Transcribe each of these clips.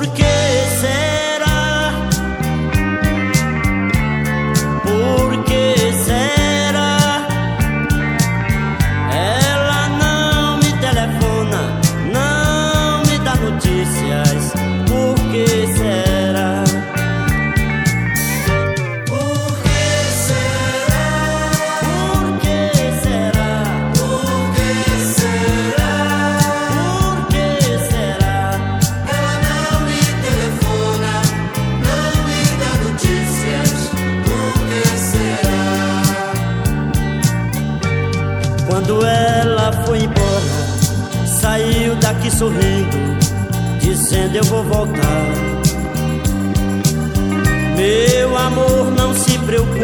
porque Quando ela foi embora, saiu daqui sorrindo, dizendo eu vou voltar. Meu amor, não se preocupe,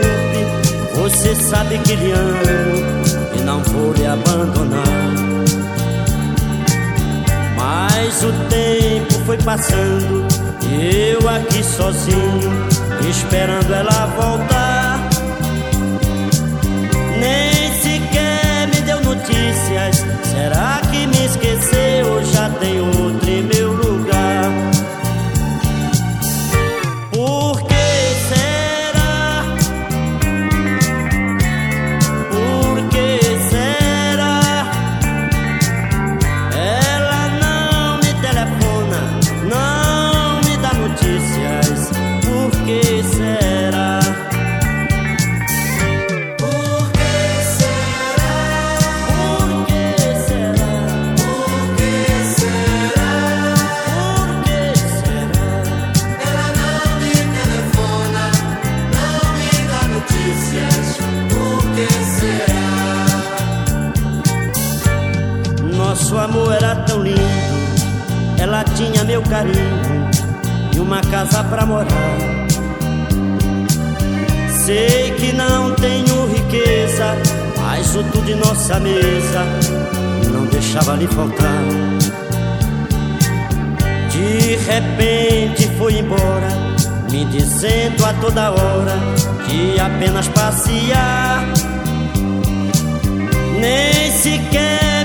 você sabe que lhe amo e não vou lhe abandonar. Mas o tempo foi passando, e eu aqui sozinho, esperando ela voltar. Será? Nosso amor era tão lindo, ela tinha meu carinho e uma casa pra morar. Sei que não tenho riqueza, mas o tudo de nossa mesa não deixava lhe faltar. De repente foi embora, me dizendo a toda hora que apenas passear. Nem sequer